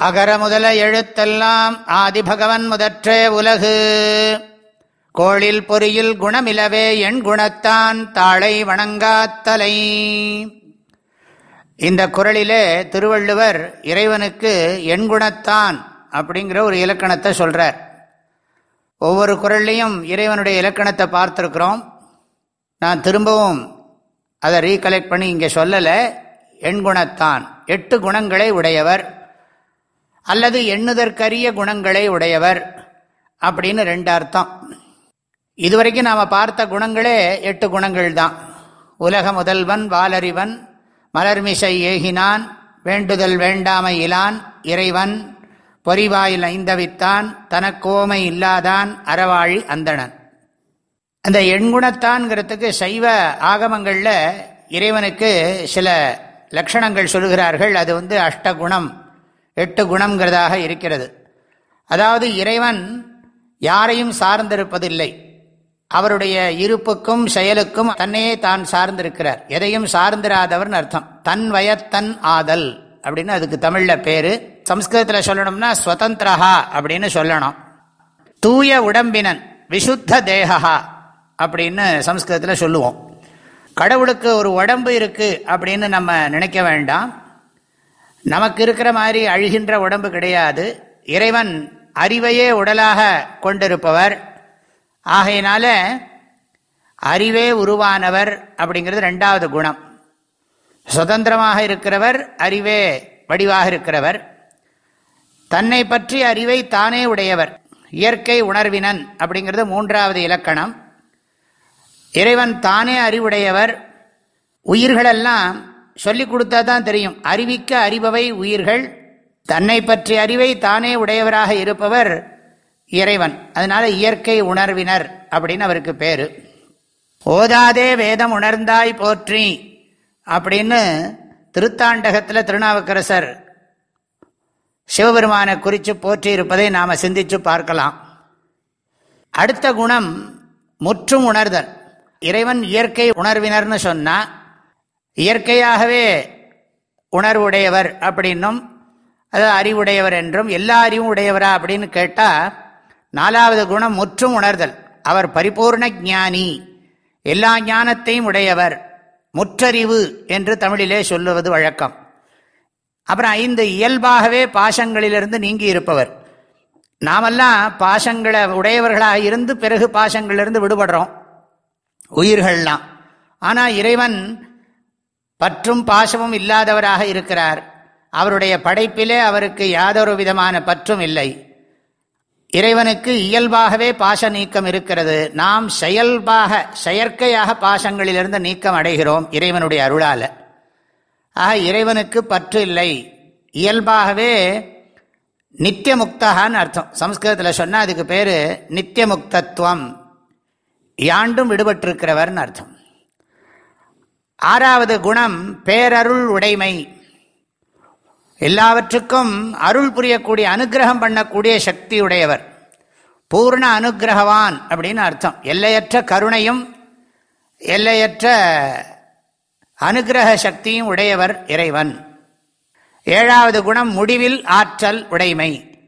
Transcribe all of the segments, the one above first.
அகர முதல எழுத்தெல்லாம் ஆதிபகவன் முதற்றே உலகு. கோளில் பொறியில் குணமிலவே எண் குணத்தான் தாளை வணங்காத்தலை இந்த குரலிலே திருவள்ளுவர் இறைவனுக்கு எண்குணத்தான் அப்படிங்கிற ஒரு இலக்கணத்தை சொல்றார். ஒவ்வொரு குரல்லையும் இறைவனுடைய இலக்கணத்தை பார்த்துருக்குறோம். நான் திரும்பவும் அதை ரீகலெக்ட் பண்ணி இங்கே சொல்லலை. எண்குணத்தான் எட்டு குணங்களை உடையவர். அல்லது எண்ணுதற்கரிய குணங்களை உடையவர் அப்படின்னு ரெண்டு அர்த்தம். இதுவரைக்கும் நாம் பார்த்த குணங்களே எட்டு குணங்கள் தான் உலக முதல்வன் வாலறிவன் மலர்மிசை ஏகினான் வேண்டுதல் வேண்டாமை இலான் இறைவன் பொறிவாயில் ஐந்தவித்தான் தனக்கோமை இல்லாதான் அறவாழி அந்தணன். அந்த எண்குணத்தான்கிறதுக்கு சைவ ஆகமங்களில் இறைவனுக்கு சில லட்சணங்கள் சொல்கிறார்கள். அது வந்து அஷ்டகுணம். எட்டு குணங்கிறதாக இருக்கிறது. அதாவது இறைவன் யாரையும் சார்ந்திருப்பதில்லை. அவருடைய இருப்புக்கும் செயலுக்கும் தன்னையே தான் சார்ந்திருக்கிறார். எதையும் சார்ந்திராதவர்னு அர்த்தம். தன் வயத்தன் ஆதல் அப்படின்னு அதுக்கு தமிழில் பேரு. சம்ஸ்கிருதத்தில் சொல்லணும்னா ஸ்வதந்திரஹா அப்படின்னு சொல்லணும். தூய உடம்பினன் விசுத்த தேகா அப்படின்னு சம்ஸ்கிருதத்தில் சொல்லுவோம். கடவுளுக்கு ஒரு உடம்பு இருக்கு அப்படின்னு நம்ம நினைக்க வேண்டாம். நமக்கு இருக்கிற மாதிரி அழுகின்ற உடம்பு கிடையாது. இறைவன் அறிவையே உடலாக கொண்டிருப்பவர். ஆகையினால அறிவே உருவானவர் அப்படிங்கிறது ரெண்டாவது குணம். சுதந்திரமாக இருக்கிறவர் அறிவே வடிவாக இருக்கிறவர். தன்னை பற்றி அறிவை தானே உடையவர். இயற்கை உணர்வினன் அப்படிங்கிறது மூன்றாவது இலக்கணம். இறைவன் தானே அறிவுடையவர். உயிர்களெல்லாம் சொல்லிக் கொடுத்தா தான் தெரியும். அறிவிக்க அறிபவை உயிர்கள் தன்னை பற்றிய அறிவை தானே உடையவராக இருப்பவர் இறைவன். அதனால இயற்கை உணர்வினர் அப்படின்னு அவருக்கு பேரு. ஓதாதே வேதம் உணர்ந்தாய் போற்றி அப்படின்னு திருத்தாண்டகத்தில் திருநாவுக்கரசர் சிவபெருமானை குறித்து போற்றி இருப்பதை நாம் சிந்தித்து பார்க்கலாம். அடுத்த குணம் முற்றும் உணர்தல். இறைவன் இயற்கை உணர்வினர்னு சொன்னால் இயற்கையாகவே உணர்வுடையவர் அப்படின்னும் அதாவது அறிவுடையவர் என்றும் எல்லா அறிவும் உடையவரா அப்படின்னு கேட்டால் நாலாவது குணம் முற்றும் உணர்தல். அவர் பரிபூர்ண ஞானி. எல்லா ஞானத்தையும் உடையவர். முற்றறிவு என்று தமிழிலே சொல்லுவது வழக்கம். அப்புறம் ஐந்து இயல்பாகவே பாசங்களிலிருந்து நீங்கி இருப்பவர். நாமெல்லாம் பாசங்களை உடையவர்களாக இருந்து பிறகு பாசங்களிலிருந்து விடுபடுறோம். உயிர்கள்லாம். ஆனால் இறைவன் பற்றும் பாசமும் இல்லாதவராக இருக்கிறார். அவருடைய படைப்பிலே அவருக்கு யாதொரு விதமான பற்றும் இல்லை. இறைவனுக்கு இயல்பாகவே பாச நீக்கம் இருக்கிறது. நாம் செயல்பாக செயற்கையாக பாசங்களிலிருந்து நீக்கம் அடைகிறோம் இறைவனுடைய அருளால். ஆக இறைவனுக்கு பற்று இல்லை. இயல்பாகவே நித்திய முக்தகான்னு அர்த்தம். சம்ஸ்கிருதத்தில் சொன்னால் அதுக்கு பேர் நித்திய முக்தத்துவம் யாண்டும் விடுபட்டிருக்கிறவர்னு அர்த்தம். ஆறாவது குணம் பேரருள் உடைமை. எல்லாவற்றுக்கும் அருள் புரியக்கூடிய அனுகிரகம் பண்ணக்கூடிய சக்தி உடையவர். பூர்ண அனுகிரகவான் அப்படின்னு அர்த்தம். எல்லையற்ற கருணையும் எல்லையற்ற அனுகிரக சக்தியும் உடையவர் இறைவன். ஏழாவது குணம் முடிவில் ஆற்றல் உடைமை.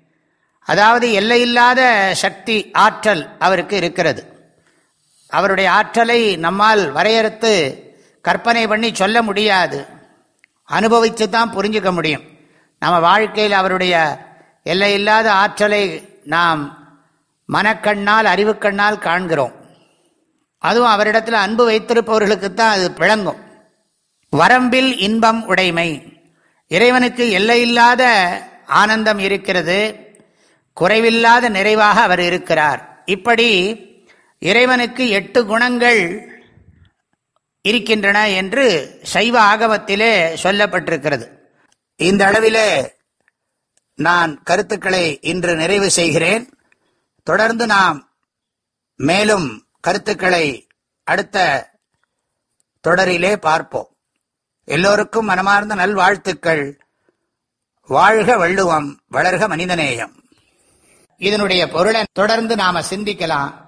அதாவது எல்லையில்லாத சக்தி ஆற்றல் அவருக்கு இருக்கிறது. அவருடைய ஆற்றலை நம்மால் வரையறுத்து கற்பனை பண்ணி சொல்ல முடியாது. அனுபவித்து தான் புரிஞ்சுக்க முடியும். நம்ம வாழ்க்கையில் அவருடைய எல்லையில்லாத ஆற்றலை நாம் மனக்கண்ணால் அறிவுக்கண்ணால் காண்கிறோம். அதுவும் அவரிடத்தில் அன்பு வைத்திருப்பவர்களுக்குத்தான் அது பிழங்கும் வரம்பில் இன்பம் உடைமை. இறைவனுக்கு எல்லையில்லாத ஆனந்தம் இருக்கிறது. குறைவில்லாத நிறைவாக அவர் இருக்கிறார். இப்படி இறைவனுக்கு எட்டு குணங்கள் இருக்கின்றன என்று சைவ ஆகமத்திலே சொல்லப்பட்டிருக்கிறது. இந்த அளவிலே நான் கருத்துக்களை இன்று நிறைவு செய்கிறேன். தொடர்ந்து நாம் மேலும் கருத்துக்களை அடுத்த தொடரிலே பார்ப்போம். எல்லோருக்கும் மனமார்ந்த நல்வாழ்த்துக்கள். வாழ்க வள்ளுவம் வளர்க மனிதநேயம். இதனுடைய பொருளை தொடர்ந்து நாம சிந்திக்கலாம்.